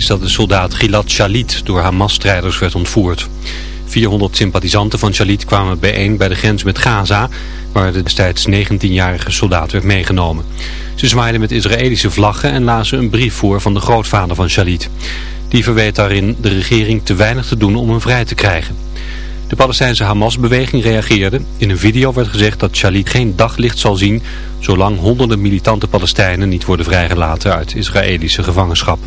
is dat de soldaat Gilad Shalit door Hamas-strijders werd ontvoerd. 400 sympathisanten van Shalit kwamen bijeen bij de grens met Gaza, waar de destijds 19-jarige soldaat werd meegenomen. Ze zwaaiden met Israëlische vlaggen en lazen een brief voor van de grootvader van Shalit. Die verweet daarin de regering te weinig te doen om hem vrij te krijgen. De Palestijnse Hamas-beweging reageerde. In een video werd gezegd dat Shalit geen daglicht zal zien zolang honderden militante Palestijnen niet worden vrijgelaten uit Israëlische gevangenschap.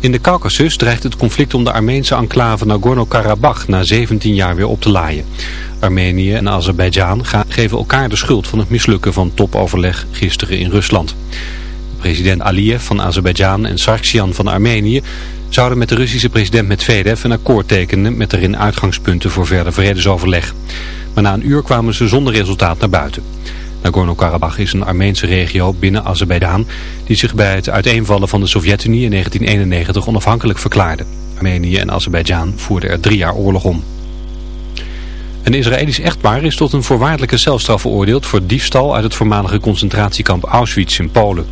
In de Caucasus dreigt het conflict om de Armeense enclave Nagorno-Karabakh na 17 jaar weer op te laaien. Armenië en Azerbeidzjan geven elkaar de schuld van het mislukken van topoverleg gisteren in Rusland. President Aliyev van Azerbeidzjan en Sargsyan van Armenië zouden met de Russische president Medvedev een akkoord tekenen met erin uitgangspunten voor verder vredesoverleg. Maar na een uur kwamen ze zonder resultaat naar buiten. Nagorno-Karabakh is een Armeense regio binnen Azerbeidzjan die zich bij het uiteenvallen van de Sovjet-Unie in 1991 onafhankelijk verklaarde. Armenië en Azerbeidzjan voerden er drie jaar oorlog om. Een Israëlisch echtpaar is tot een voorwaardelijke celstraf veroordeeld voor diefstal uit het voormalige concentratiekamp Auschwitz in Polen.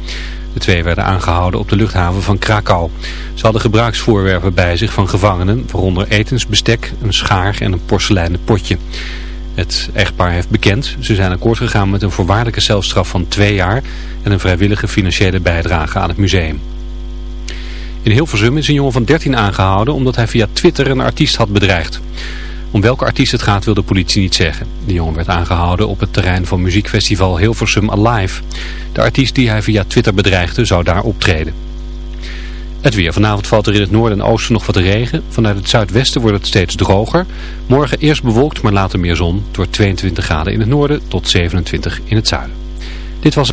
De twee werden aangehouden op de luchthaven van Krakau. Ze hadden gebruiksvoorwerpen bij zich van gevangenen, waaronder etensbestek, een schaar en een porseleinen potje. Het echtpaar heeft bekend. Ze zijn akkoord gegaan met een voorwaardelijke celstraf van twee jaar en een vrijwillige financiële bijdrage aan het museum. In Hilversum is een jongen van 13 aangehouden omdat hij via Twitter een artiest had bedreigd. Om welke artiest het gaat wil de politie niet zeggen. De jongen werd aangehouden op het terrein van muziekfestival Hilversum Alive. De artiest die hij via Twitter bedreigde zou daar optreden. Het weer. Vanavond valt er in het noorden en oosten nog wat regen. Vanuit het zuidwesten wordt het steeds droger. Morgen eerst bewolkt, maar later meer zon. Door 22 graden in het noorden tot 27 in het zuiden. Dit was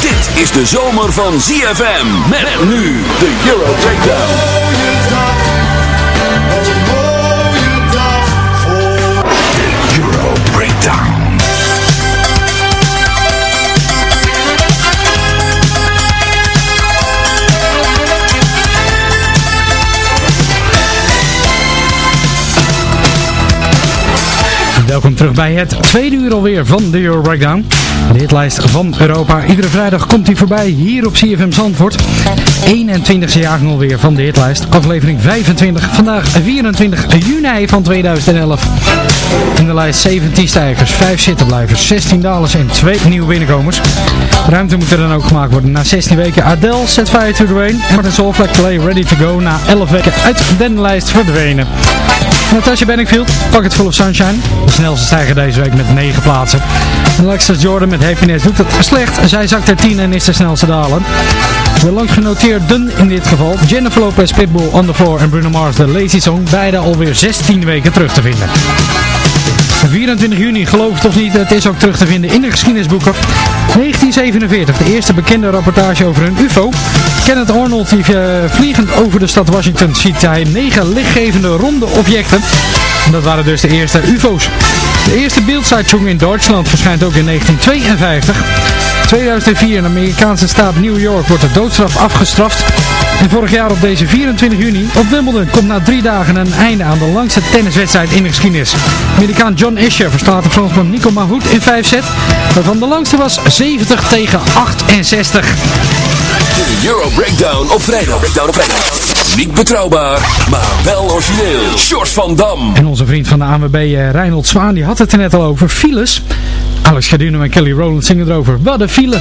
Dit is de zomer van ZFM. Met nu de Euro Breakdown. De Euro Breakdown. Welkom terug bij het tweede uur alweer van de Euro Breakdown. De hitlijst van Europa. Iedere vrijdag komt hij voorbij hier op CFM Zandvoort. 21e jaargang alweer van de hitlijst. Aflevering 25. Vandaag 24 juni van 2011. In de lijst 17 stijgers, 5 zittenblijvers, 16 dalers en 2 nieuwe binnenkomers. Ruimte moet er dan ook gemaakt worden. Na 16 weken Adele, Set Fire to the Rain. Martin Solveig Play Ready to Go na 11 weken uit de lijst verdwenen. Natasha Bedingfield, Pocket Full of Sunshine. De snelste stijger deze week met 9 plaatsen. Alexis Jordan met Happiness doet het slecht. Zij zakt er 10 en is de snelste daler. De genoteerden in dit geval. Jennifer Lopez, Pitbull, On The Floor en Bruno Mars, de Lazy Song. Beide alweer 16 weken terug te vinden. 24 juni, geloof het of niet, het is ook terug te vinden in de geschiedenisboeken. 1947, de eerste bekende rapportage over een ufo. Kenneth Arnold, die uh, vliegend over de stad Washington, ziet hij negen lichtgevende ronde objecten. En dat waren dus de eerste ufo's. De eerste beeldzeitung in Duitsland verschijnt ook in 1952. 2004 in de Amerikaanse staat New York wordt de doodstraf afgestraft. Vorig jaar op deze 24 juni op Wimbledon komt na drie dagen een einde aan de langste tenniswedstrijd in de geschiedenis. Amerikaan John Isher verstaat de Fransman Nico Mahut in 5 sets, waarvan de langste was 70 tegen 68. De Euro Breakdown op vrijdag. Breakdown op. Niet betrouwbaar, maar wel origineel. George van Dam. En onze vriend van de ANWB, eh, Reinhold Zwaan, die had het er net al over. Files. Alex Gedunum en Kelly Rowland zingen erover. Wat een file.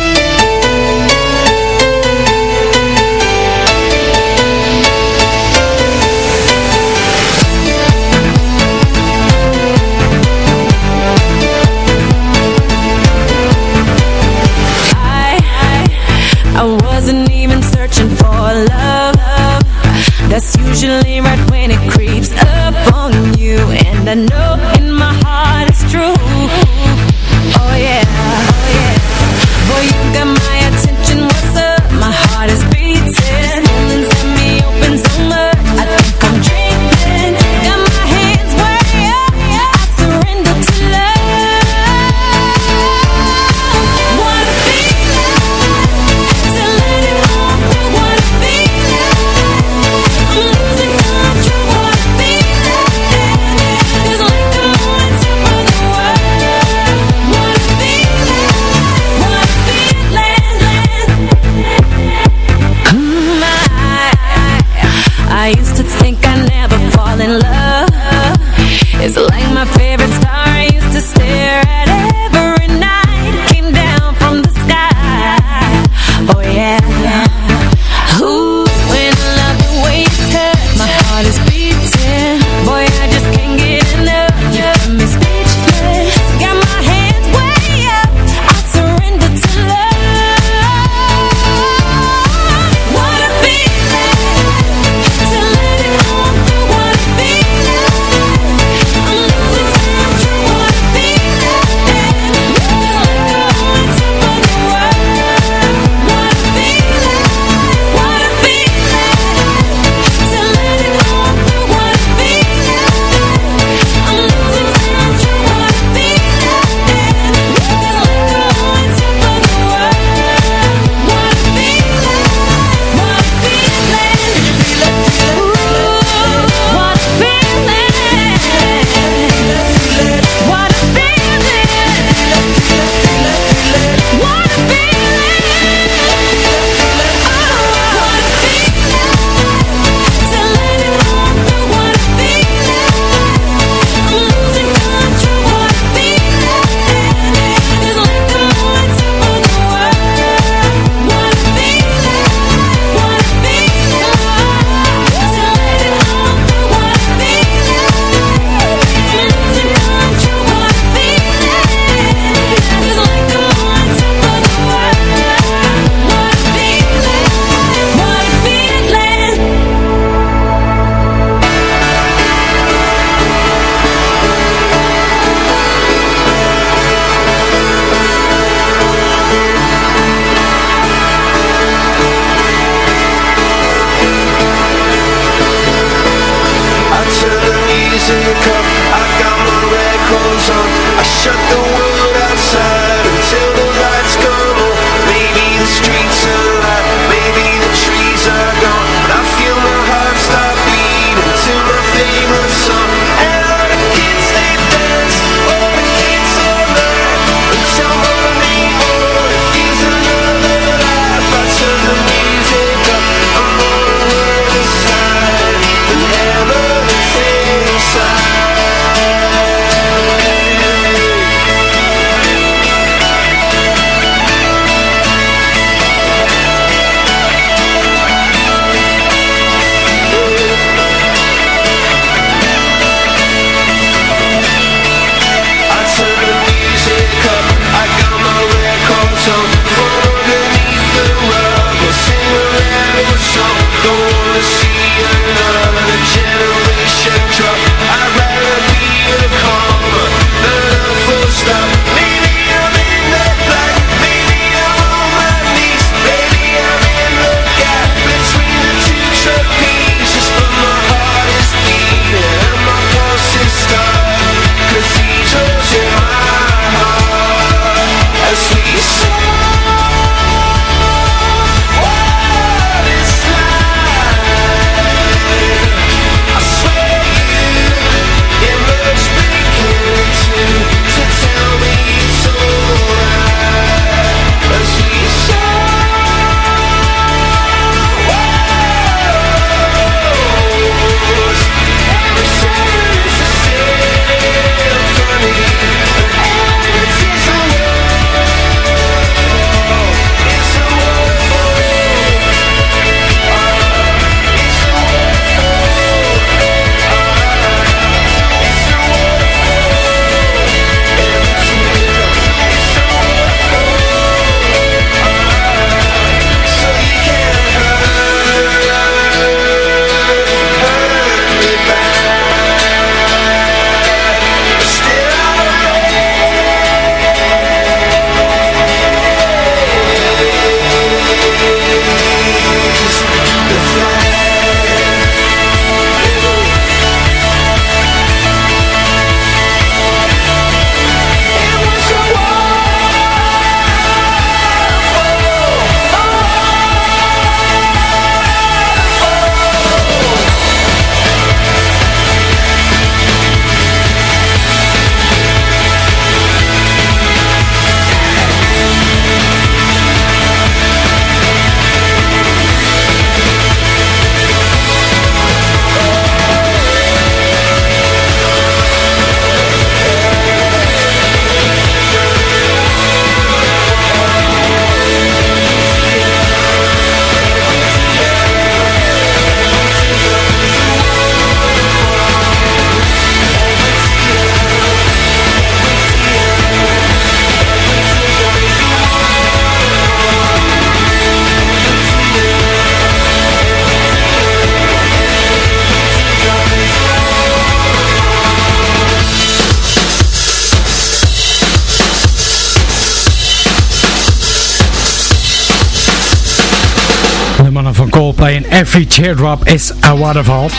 Teardrop is a Waterfall.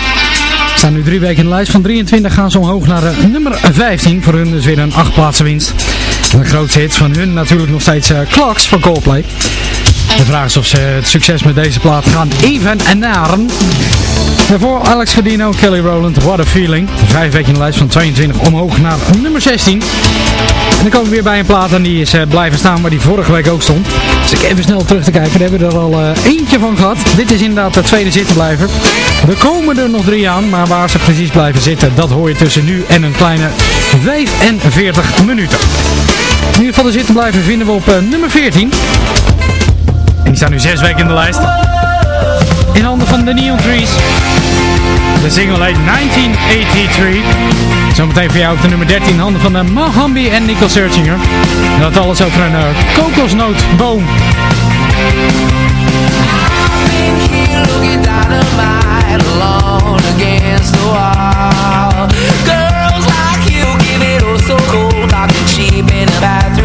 Staan nu drie weken in de lijst. Van 23 gaan ze omhoog naar uh, nummer 15. Voor hun dus weer een acht plaatsen winst. En de grootste hit van hun natuurlijk nog steeds uh, Clocks van Coldplay. De vraag is of ze het succes met deze plaat gaan even en naren. Daarvoor Alex Verdino, Kelly Rowland, What a Feeling. Vijf weken in de lijst van 22 omhoog naar nummer 16. En dan komen we weer bij een plaat en die is uh, blijven staan waar die vorige week ook stond. Dus ik even snel terug te kijken, daar hebben we er al uh, eentje van gehad. Dit is inderdaad de tweede zittenblijver. Er komen er nog drie aan, maar waar ze precies blijven zitten, dat hoor je tussen nu en een kleine 45 minuten. In ieder geval de zittenblijver vinden we op uh, nummer 14. En die staan nu zes weken in de lijst. Van de Neon Trees. De single heet 1983. Zometeen voor jou op de nummer 13 in handen van de Mohambi en Nicole Searchinger. En dat alles over een uh, kokosnootboom. Girls like you give it all so cold Like a cheap in a bathroom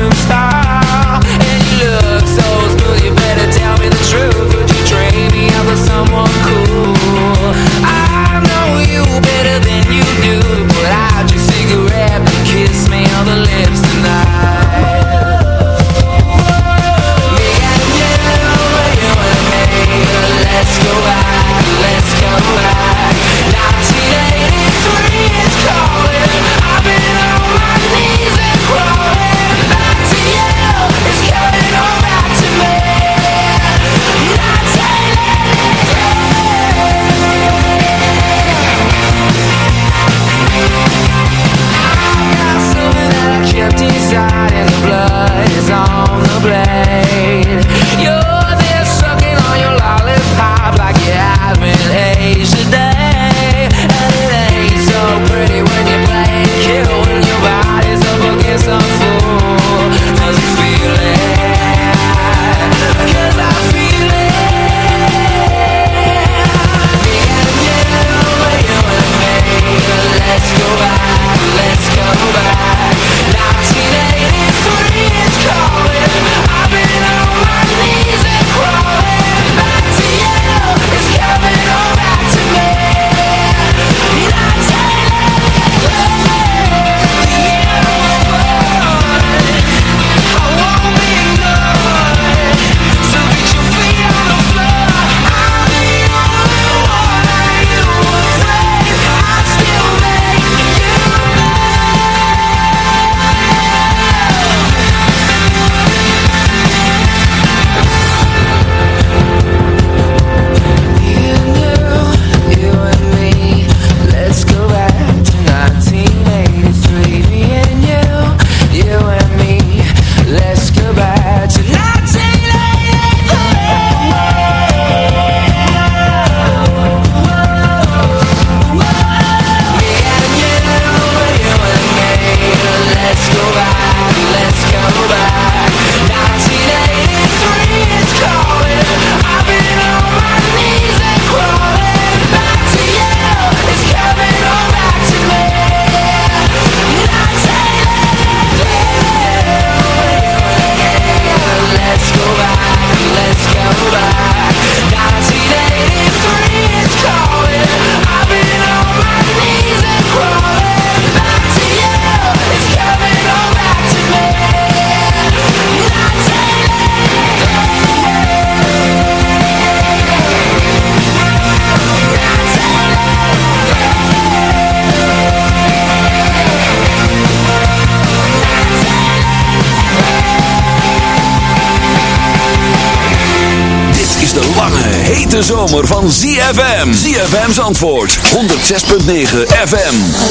Antwoord, 106.9 FM.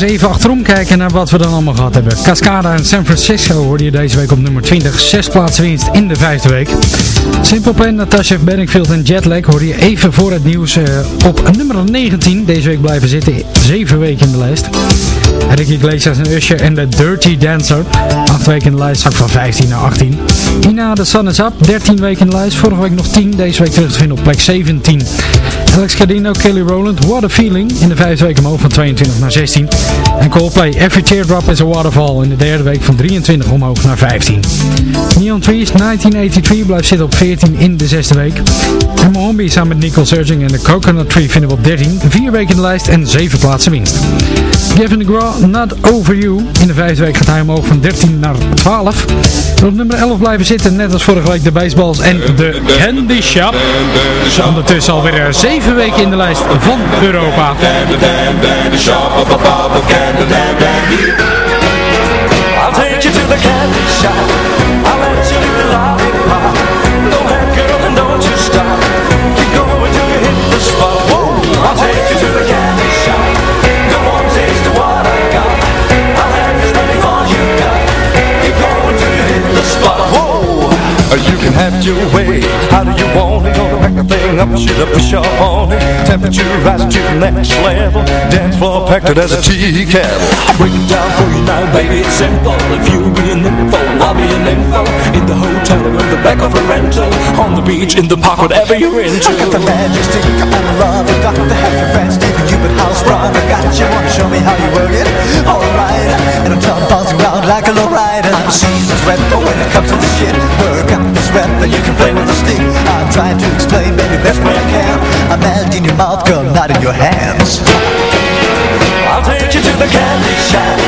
Even achterom kijken naar wat we dan allemaal gehad hebben. Cascada en San Francisco hoorde je deze week op nummer 20. Zes plaatsen winst in de vijfde week. Simple Plan, Natasha Bedingfield en Jetlag hoorde je even voor het nieuws eh, op nummer 19. Deze week blijven zitten. Zeven weken in de lijst. Ricky Iglesias en Usher en The Dirty Dancer. Acht weken in de lijst, zak van 15 naar 18. Ina, The Sun is Up, 13 weken in de lijst. Vorige week nog 10, deze week terug te vinden op plek 17. Alex Cardino, Kelly Rowland, What a Feeling. In de vijfde week omhoog van 22 naar 16. En Coldplay, Every Teardrop is a Waterfall. In de derde week van 23 omhoog naar 15. Neon Trees, 1983 blijft zitten op 14 in de zesde week. En Mohombi samen met Nicole Surging en de Coconut Tree vinden we op 13. Vier weken in de lijst en 7 plaatsen winst. Gavin DeGraw, Not Over You. In de vijfde week gaat hij omhoog van 13 naar 12. En op nummer 11 blijven zitten, net als vorige week de baseballs en de Candy Shop. Ondertussen alweer 7 weken in de lijst van Europa. I'll take you to the candy shop. I'll you the lollipop. Girl, and don't you stop. Going hit the spot. I'll take you to the candy shop. Taste what I got. I'll have you going hit the spot. Whoa, you can have your way. How do you want it? The thing up, shit up, push up on it. Temperature rising to the next level. Dance floor packed it as a tea kettle. I break it down for you now, baby, it's simple. If you be an info, I'll be an info. In the hotel or in the back of a rental. On the beach, in the park, whatever you're into. I got the magic stick and love. I got to have your friends, Stevie, you been house sprung. I got you, wanna show me how you work it? Alright, and I'm bouncing around like a low rider. I'm a seasoned but when it comes to the shit, work out this rap, then you can play with a stick. I'm trying to explain, baby, best way I can. I'm melt in your mouth, girl, not in your hands. I'll take you to the candy shop.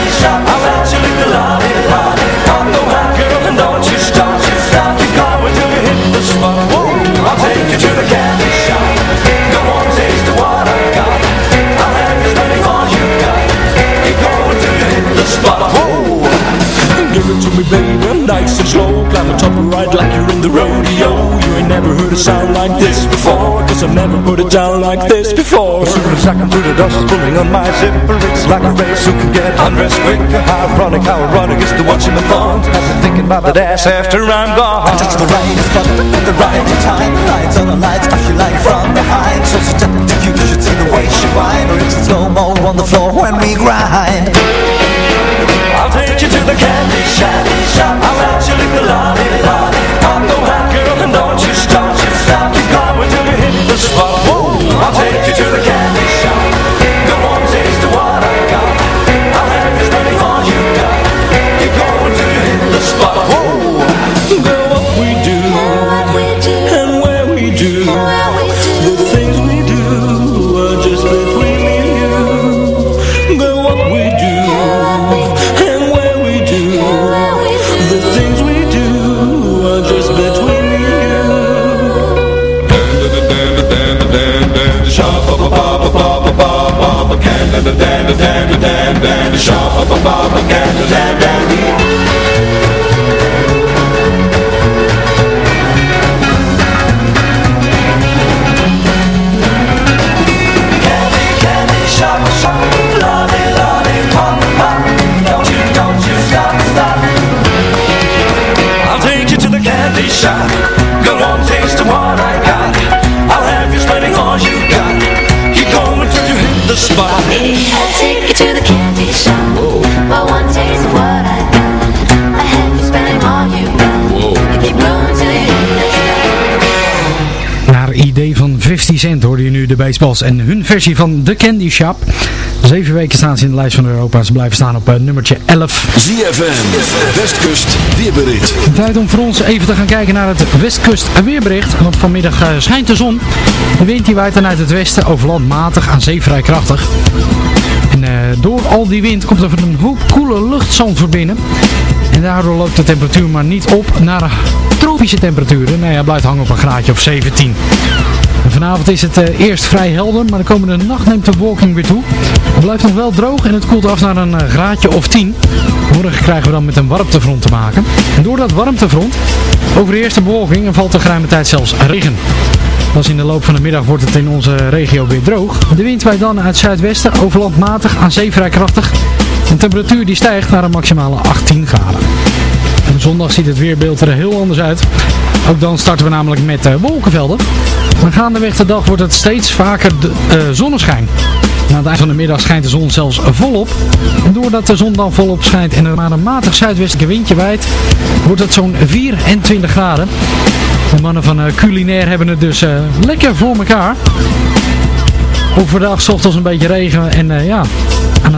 I'll let you lick the lollipop. Pop the hot girl and don't you stop. Stop your car until you hit the spot. I'll take you to the candy Give it to me, baby, nice and slow Climb on top and ride like you're in the rodeo. You ain't never heard a sound like this before. Cause I've never put it down like this before. As soon as I come through the dust is pulling on my zipper. It's like a race who can get undressed quicker. How ironic, how ironic is the watching the fun I've been thinking about that ass after I'm gone. I touch the right spot at the right time. Lights on the lights, I feel like from behind. So seductive, you should see the way she whine Or it's slow-mo on the floor when we grind I'll take you to the candy shop. I'll let you lick the. I'm and don't you stop. Stop you hit the spot. I'll take you to the candy shop. Taste what I got. You going hit the spot. Whoa. Dan, dan, dan, dan, Canada, dan, dan. Cent hoorde je nu de baseballs en hun versie van The Candy Shop. Zeven weken staan ze in de lijst van Europa. Ze blijven staan op eh, nummertje 11. ZFM, Westkust, weerbericht. Tijd om voor ons even te gaan kijken naar het Westkust weerbericht. Want vanmiddag eh, schijnt de zon. De wind die waait dan uit het westen over land matig aan zee vrij krachtig. En eh, door al die wind komt er een hoop koele lucht Zandvoort binnen. En daardoor loopt de temperatuur maar niet op naar tropische temperaturen. Nee, hij blijft hangen op een graadje of 17. Vanavond is het eh, eerst vrij helder, maar de komende nacht neemt de bewolking weer toe. Het blijft nog wel droog en het koelt af naar een eh, graadje of 10. Morgen krijgen we dan met een warmtefront te maken. En door dat warmtefront overheerst de bewolking en valt er geruime tijd zelfs regen. Pas in de loop van de middag wordt het in onze regio weer droog. De wind waait dan uit zuidwesten, overland matig, aan zee vrij krachtig. De temperatuur die stijgt naar een maximale 18 graden. Zondag ziet het weerbeeld er heel anders uit. Ook dan starten we namelijk met uh, wolkenvelden. Maar gaandeweg de dag wordt het steeds vaker eh, zonneschijn. Na het eind van de middag schijnt de zon zelfs volop. Doordat de zon dan volop schijnt en er maar een matig zuidwestelijke windje waait, wordt het zo'n 24 graden. De mannen van eh, culinair hebben het dus eh, lekker voor elkaar. Overdag zocht ons een beetje regen en eh, ja,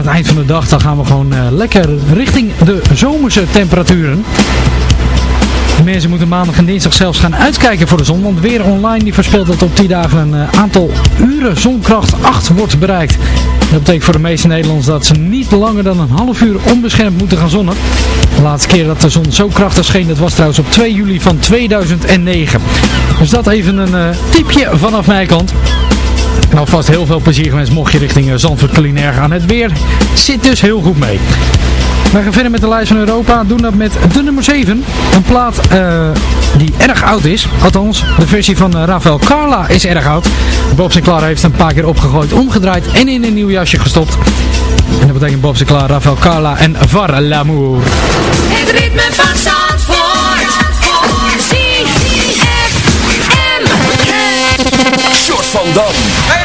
het eind van de dag gaan we gewoon eh, lekker richting de zomerse temperaturen. De mensen moeten maandag en dinsdag zelfs gaan uitkijken voor de zon. Want weer online die voorspelt dat op die dagen een eh, aantal uren zonkracht 8 wordt bereikt. Dat betekent voor de meeste Nederlanders dat ze niet langer dan een half uur onbeschermd moeten gaan zonnen. De laatste keer dat de zon zo krachtig scheen, dat was trouwens op 2 juli van 2009. Dus dat even een eh, tipje vanaf mijn kant. En alvast heel veel plezier gewenst mocht je richting eh, Zandvoort culinair gaan. Het weer zit dus heel goed mee. We gaan verder met de lijst van Europa. Doen dat met de nummer 7. Een plaat eh, die erg oud is. Althans, de versie van eh, Rafael Carla is erg oud. Bob Sinclair heeft een paar keer opgegooid, omgedraaid en in een nieuw jasje gestopt. En dat betekent Bob Sinclair, Rafael Carla en Var l'amour. Het ritme van Zandvoort. Van Dam.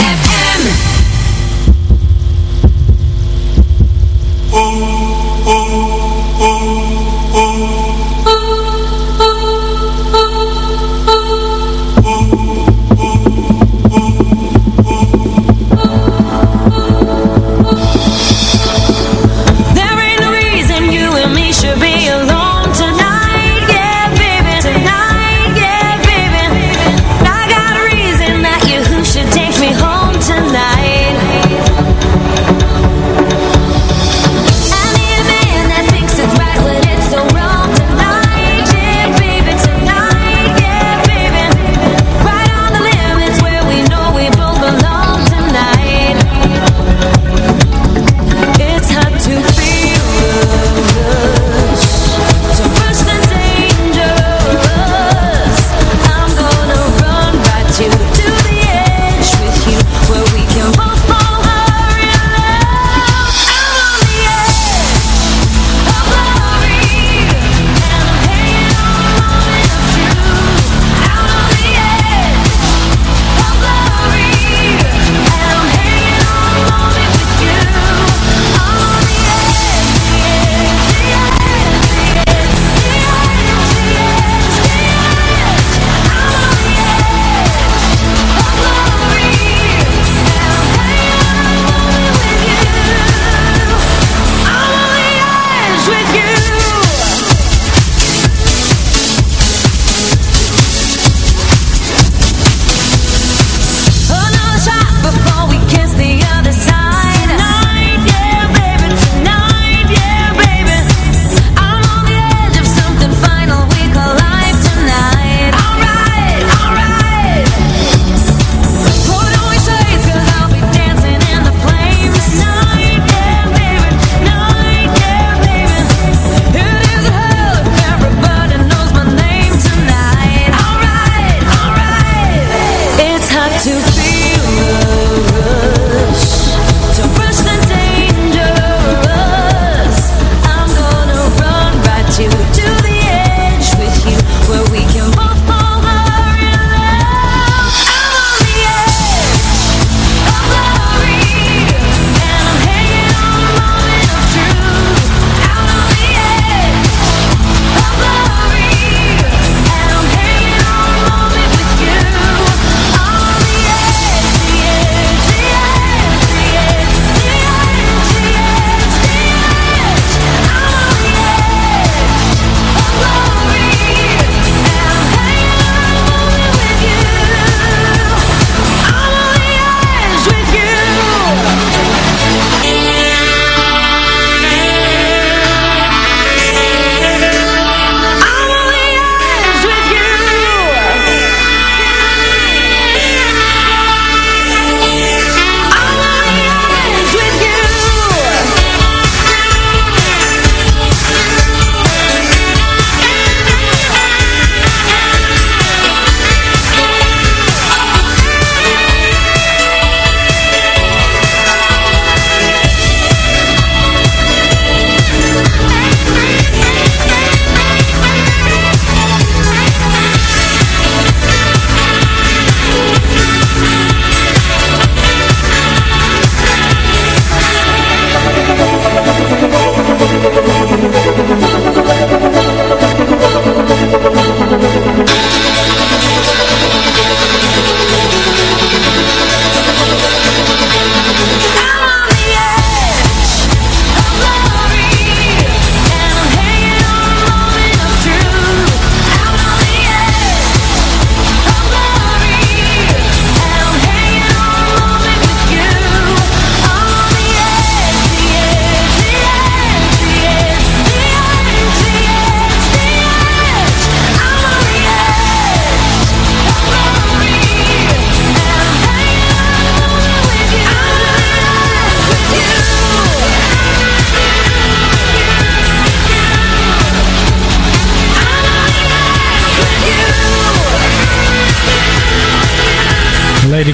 to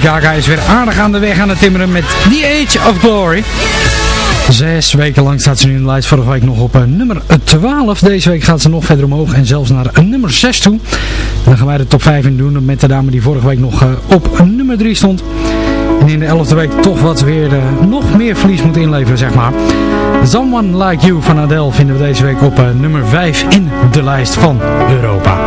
Gaga is weer aardig aan de weg aan het timmeren met The Age of Glory. Zes weken lang staat ze nu in de lijst. Vorige week nog op uh, nummer 12. Deze week gaat ze nog verder omhoog en zelfs naar uh, nummer 6 toe. Dan gaan wij de top 5 in doen met de dame die vorige week nog uh, op nummer 3 stond. En in de 11e week toch wat weer nog meer verlies moet inleveren, zeg maar. Someone Like You van Adele vinden we deze week op nummer 5 in de lijst van Europa.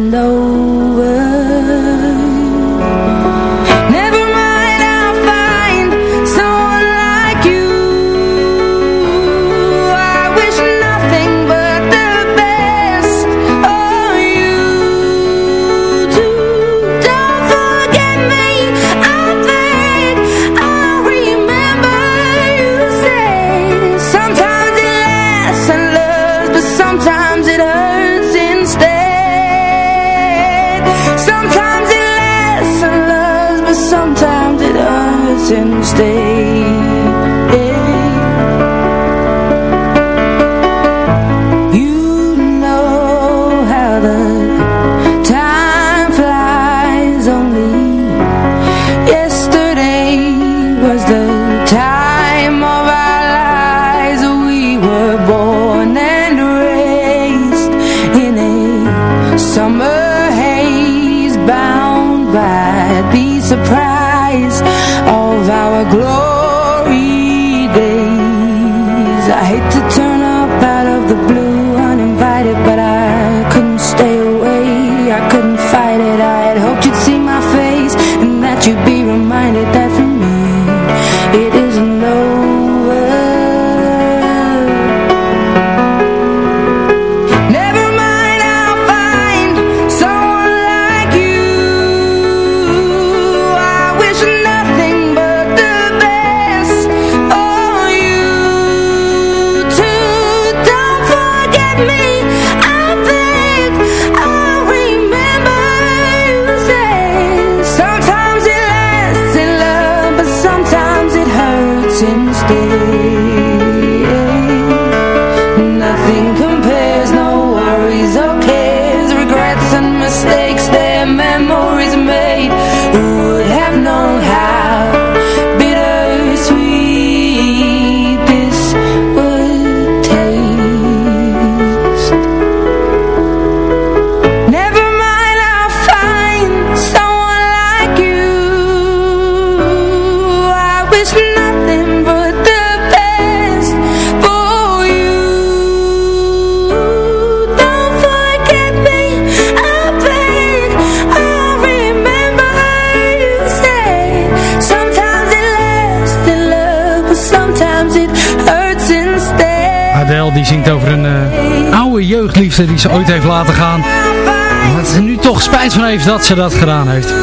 die ze ooit heeft laten gaan. Maar ze nu toch spijt van heeft dat ze dat gedaan heeft.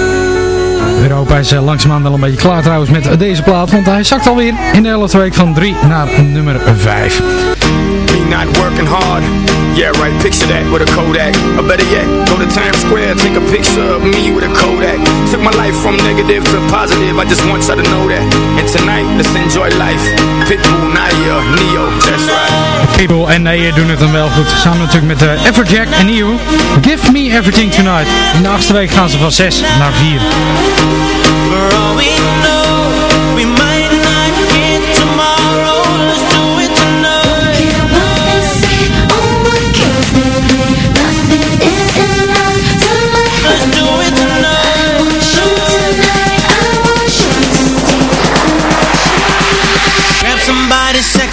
Europa is uh, langzaamaan wel een beetje klaar trouwens met deze plaat. Want hij zakt alweer in de 11e week van 3 naar nummer 5. Not working hard. Yeah, right, picture that with a Kodak. Or better yet, go to Times Square, take a picture of me with a Kodak. Took my life from negative to positive, I just want y'all to know that. And tonight, let's enjoy life. Pitbull, Naya, Neo, that's right. People en nee doen het dan wel goed. Samen natuurlijk met uh, Everjack en Neo. Give Me Everything Tonight. In de achtste week gaan ze van 6 naar 4.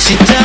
같이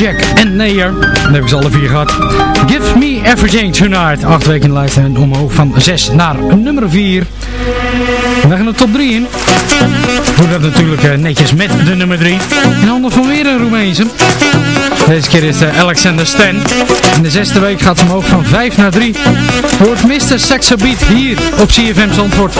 Everjack en Nayer. Dan hebben ze alle vier gehad. Give me everything tonight. Acht weken in de lijst en omhoog van 6 naar nummer 4. We gaan de top 3 in. Doe dat natuurlijk eh, netjes met de nummer 3. In handen van weer een Roemeense. Deze keer is het Alexander Stan. In de zesde week gaat ze omhoog van 5 naar 3. Wordt Mr. Saxo Beat hier op CFM Zandvoort.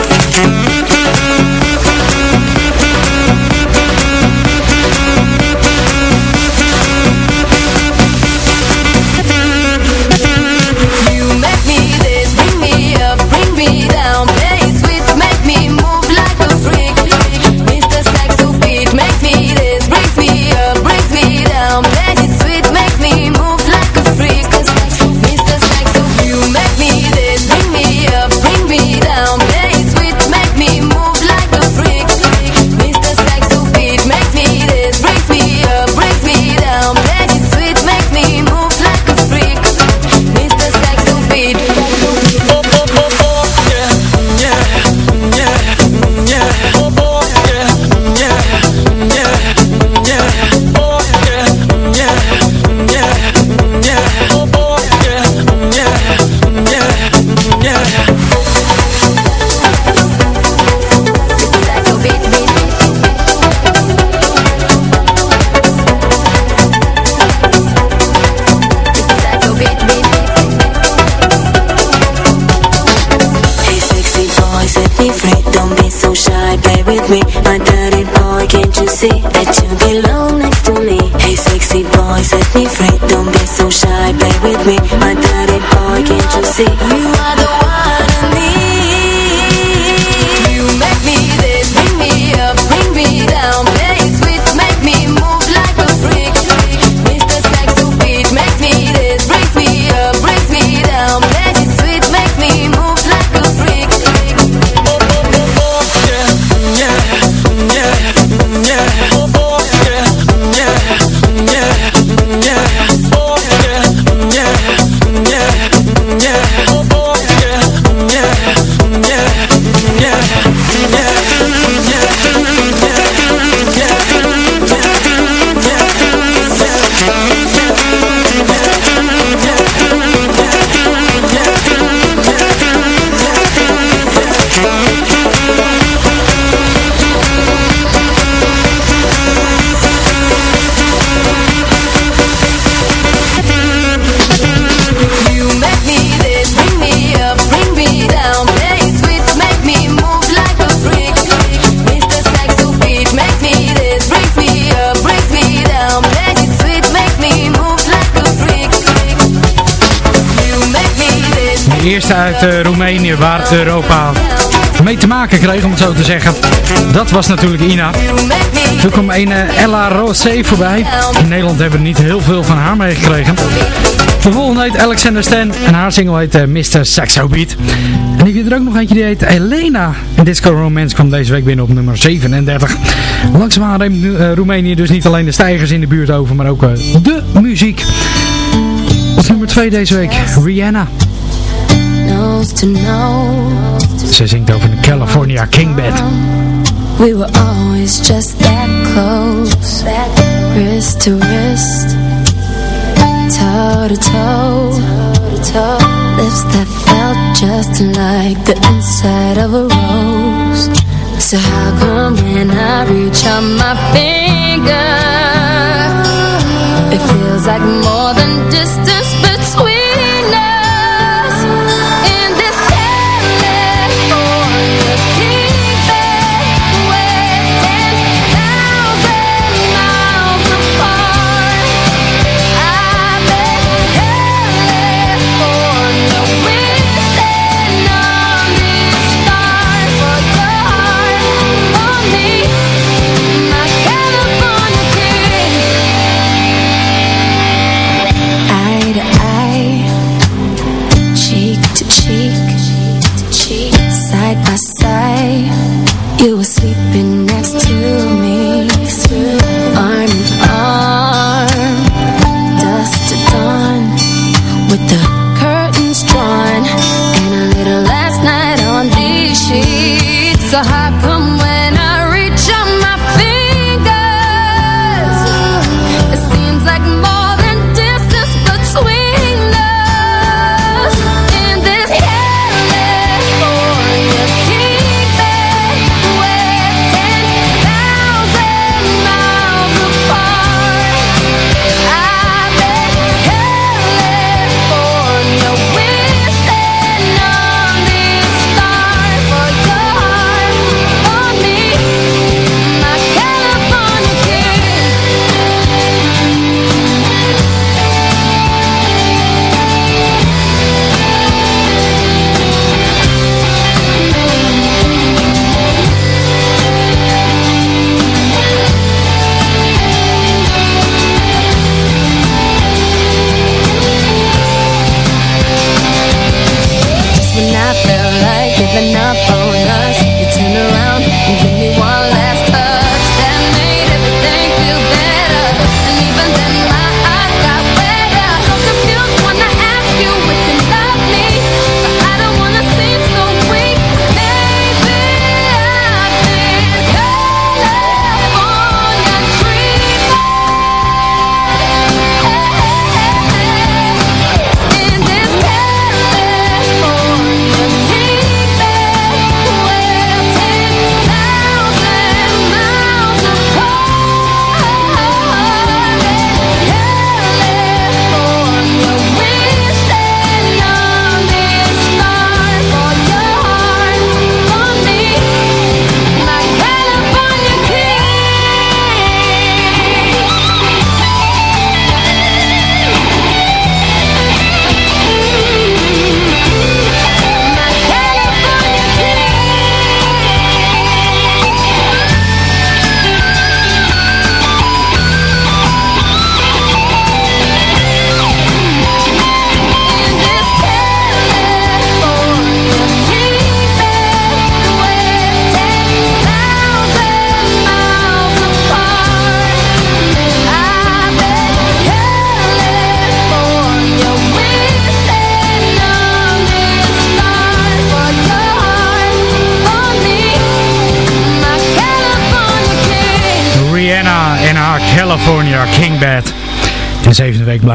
Uit eh, Roemenië waar Europa mee te maken kreeg, om het zo te zeggen. Dat was natuurlijk Ina. Toen kwam een Ella Rosé voorbij. In Nederland hebben we niet heel veel van haar meegekregen. De volgende heet Alexander Stan en haar single heet eh, Mr. Saxo Beat. En ik heb er ook nog eentje die heet Elena. En Disco Romance kwam deze week binnen op nummer 37. Langzaamaan neemt eh, Roemenië dus niet alleen de stijgers in de buurt over, maar ook de muziek. Op nummer 2 deze week, Rihanna. Knows to know Ze zingt over de California King Bed. We were always just that close. Wrist to wrist. Toe to toe. Lips that felt just like the inside of a rose. So how come when I reach out my finger It feels like more than distance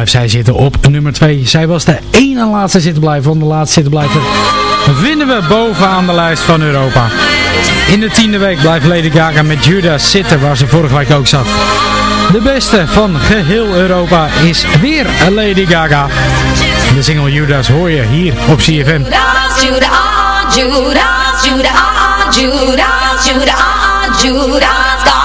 zij zitten op nummer 2. Zij was de ene laatste zitten blijven. Om de laatste zitten blijven vinden we bovenaan de lijst van Europa. In de tiende week blijft Lady Gaga met Judas zitten waar ze vorige week ook zat. De beste van geheel Europa is weer Lady Gaga. De single Judas hoor je hier op CFM. Judas, Judas, Judas, Judas, Judas, Judas. Judas,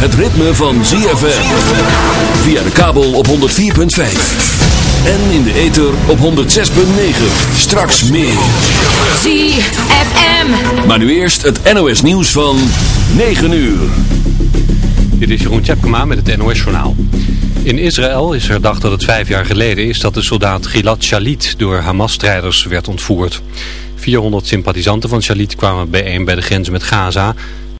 het ritme van ZFM. Via de kabel op 104.5. En in de ether op 106.9. Straks meer. ZFM. Maar nu eerst het NOS nieuws van 9 uur. Dit is Jeroen Tjepkema met het NOS Journaal. In Israël is herdacht dat het vijf jaar geleden is dat de soldaat Gilad Shalit door Hamas-strijders werd ontvoerd. 400 sympathisanten van Shalit kwamen bijeen bij de grens met Gaza,